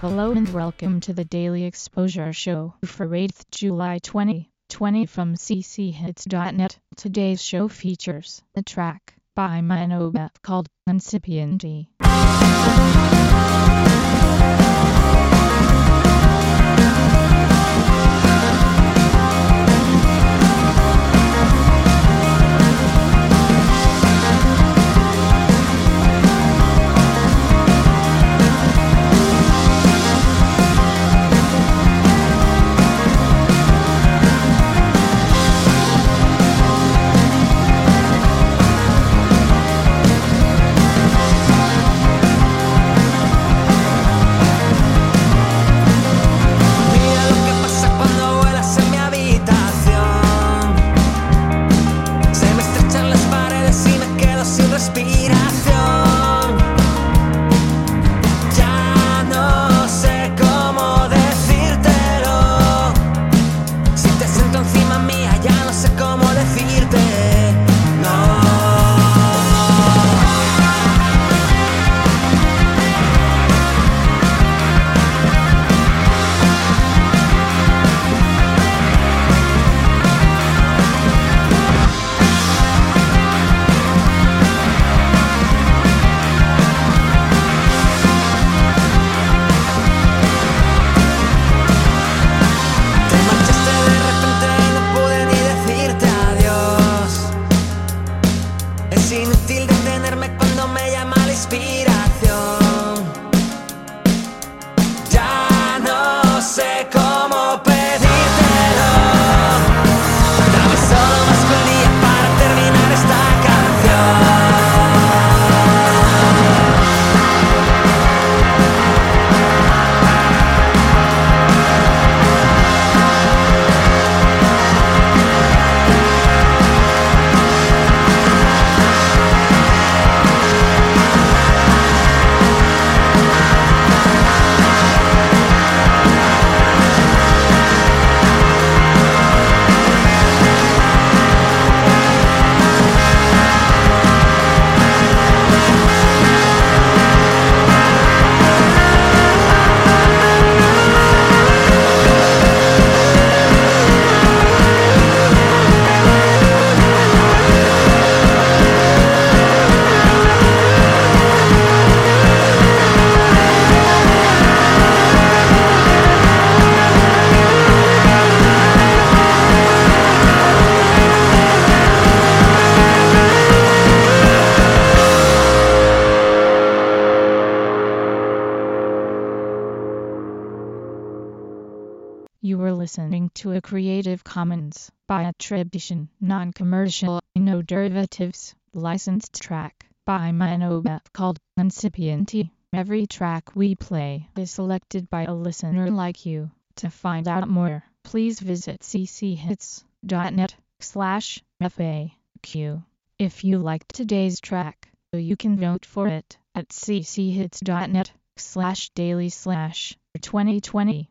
Hello and welcome to the Daily Exposure Show for 8th July 2020 from cchits.net. Today's show features the track by Minoba called Incipienti. You were listening to a Creative Commons by attribution, non-commercial, no derivatives, licensed track by Minoba called Incipienti. Every track we play is selected by a listener like you. To find out more, please visit cchits.net slash FAQ. If you liked today's track, you can vote for it at cchits.net slash daily slash 2020